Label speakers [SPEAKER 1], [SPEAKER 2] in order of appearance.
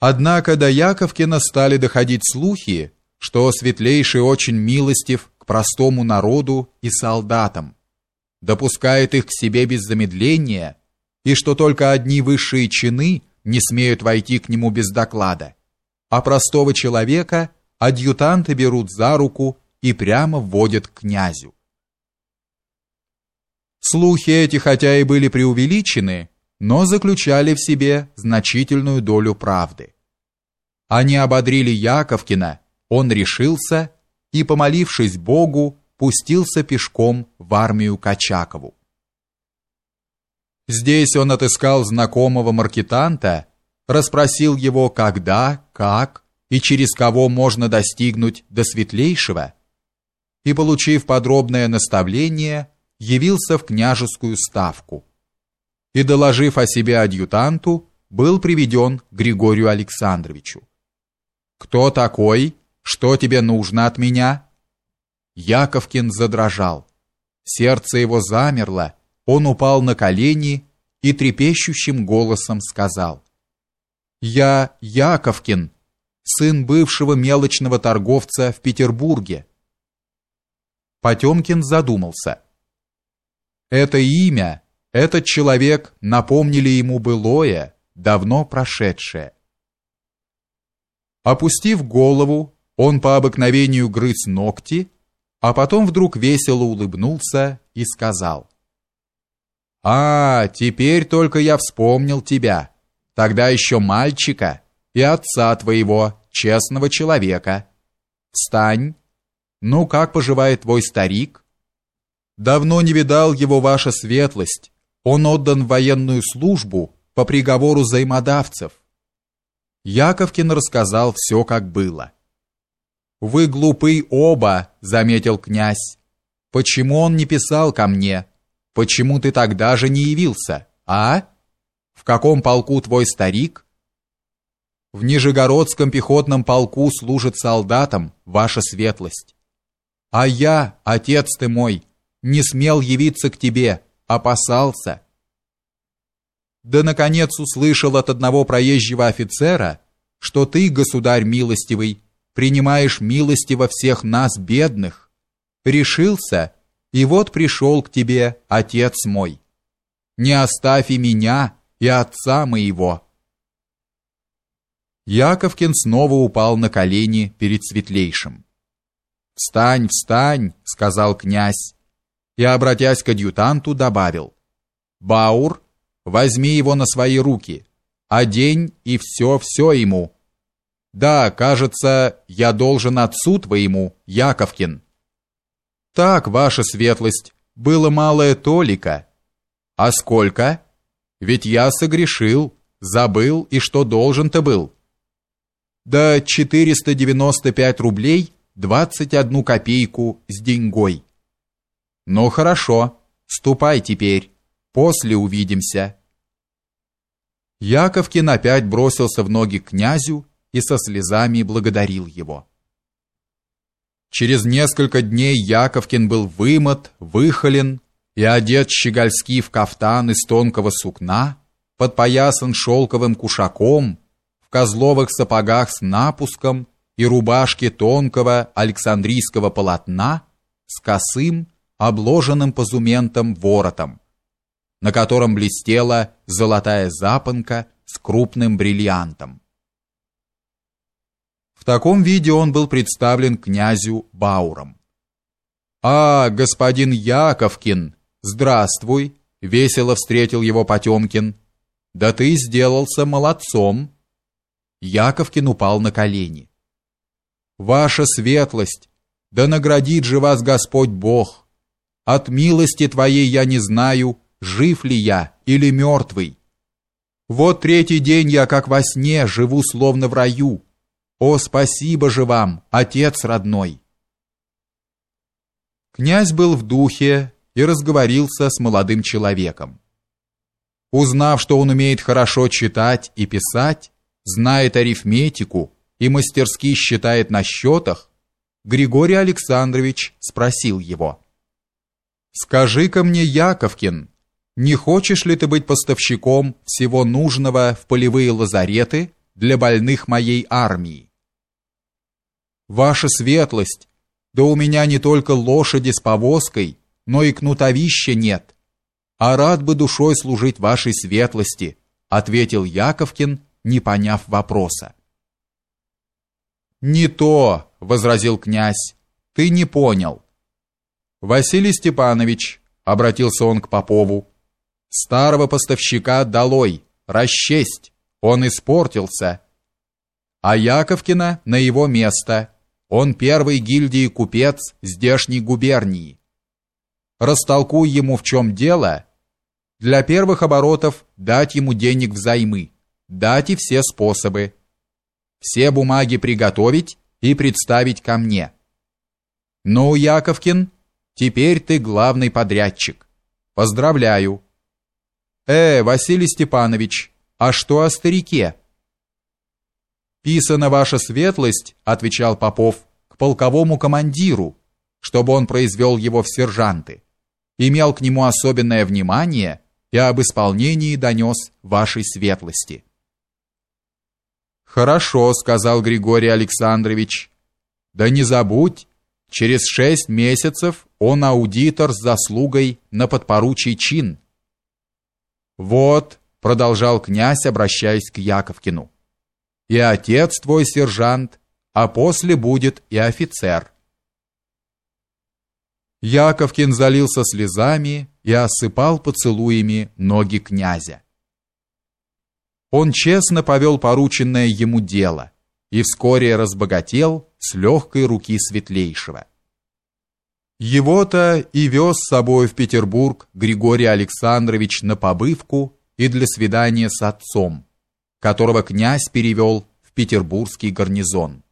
[SPEAKER 1] Однако до Яковкина стали доходить слухи, что светлейший очень милостив к простому народу и солдатам, допускает их к себе без замедления, и что только одни высшие чины не смеют войти к нему без доклада, а простого человека адъютанты берут за руку и прямо вводят к князю. Слухи эти хотя и были преувеличены, но заключали в себе значительную долю правды. Они ободрили Яковкина, он решился и, помолившись Богу, пустился пешком в армию Качакову. Здесь он отыскал знакомого маркетанта, расспросил его, когда, как и через кого можно достигнуть до светлейшего, и, получив подробное наставление, явился в княжескую ставку и, доложив о себе адъютанту, был приведен к Григорию Александровичу. «Кто такой? Что тебе нужно от меня?» Яковкин задрожал. Сердце его замерло, он упал на колени и трепещущим голосом сказал. «Я Яковкин, сын бывшего мелочного торговца в Петербурге». Потемкин задумался. Это имя этот человек напомнили ему былое, давно прошедшее. Опустив голову, он по обыкновению грыз ногти, а потом вдруг весело улыбнулся и сказал: "А, теперь только я вспомнил тебя, тогда еще мальчика и отца твоего, честного человека. Встань. Ну как поживает твой старик?" Давно не видал его ваша светлость. Он отдан в военную службу по приговору взаимодавцев. Яковкин рассказал все, как было. Вы глупы оба, заметил князь. Почему он не писал ко мне? Почему ты тогда же не явился, а? В каком полку твой старик? В Нижегородском пехотном полку служит солдатом, ваша светлость. А я, отец ты мой, не смел явиться к тебе, опасался. Да, наконец, услышал от одного проезжего офицера, что ты, государь милостивый, принимаешь милости во всех нас, бедных. Решился, и вот пришел к тебе, отец мой. Не оставь и меня, и отца моего. Яковкин снова упал на колени перед светлейшим. «Встань, встань!» — сказал князь и, обратясь к адъютанту, добавил «Баур, возьми его на свои руки, одень и все-все ему». «Да, кажется, я должен отцу твоему, Яковкин». «Так, ваша светлость, было малое толика». «А сколько?» «Ведь я согрешил, забыл, и что должен-то был». «Да 495 рублей, 21 копейку с деньгой». Ну хорошо, ступай теперь, после увидимся. Яковкин опять бросился в ноги князю и со слезами благодарил его. Через несколько дней Яковкин был вымот, выхолен и одет щегольски в кафтан из тонкого сукна, подпоясан шелковым кушаком, в козловых сапогах с напуском и рубашке тонкого александрийского полотна с косым, обложенным позументом воротом, на котором блестела золотая запонка с крупным бриллиантом. В таком виде он был представлен князю Бауром. «А, господин Яковкин, здравствуй!» — весело встретил его Потемкин. «Да ты сделался молодцом!» Яковкин упал на колени. «Ваша светлость, да наградит же вас Господь Бог!» От милости твоей я не знаю, жив ли я или мертвый. Вот третий день я, как во сне, живу словно в раю. О, спасибо же вам, отец родной!» Князь был в духе и разговорился с молодым человеком. Узнав, что он умеет хорошо читать и писать, знает арифметику и мастерски считает на счетах, Григорий Александрович спросил его – Скажи-ка мне, Яковкин, не хочешь ли ты быть поставщиком всего нужного в полевые лазареты для больных моей армии. Ваша светлость, да у меня не только лошади с повозкой, но и кнутовища нет. А рад бы душой служить вашей светлости, ответил Яковкин, не поняв вопроса. Не то, возразил князь. Ты не понял. Василий Степанович, обратился он к Попову. Старого поставщика долой, расчесть. Он испортился. А Яковкина на его место. Он первый гильдии купец здешней губернии. Растолкуй ему, в чем дело. Для первых оборотов дать ему денег взаймы. Дать и все способы. Все бумаги приготовить и представить ко мне. Ну, Яковкин, теперь ты главный подрядчик. Поздравляю. Э, Василий Степанович, а что о старике? Писана ваша светлость, отвечал Попов, к полковому командиру, чтобы он произвел его в сержанты. Имел к нему особенное внимание и об исполнении донес вашей светлости. Хорошо, сказал Григорий Александрович. Да не забудь, через шесть месяцев он аудитор с заслугой на подпоручий чин. Вот, продолжал князь, обращаясь к Яковкину. И отец твой сержант, а после будет и офицер. Яковкин залился слезами и осыпал поцелуями ноги князя. Он честно повел порученное ему дело и вскоре разбогател с легкой руки светлейшего. Его-то и вез с собой в Петербург Григорий Александрович на побывку и для свидания с отцом, которого князь перевел в петербургский гарнизон.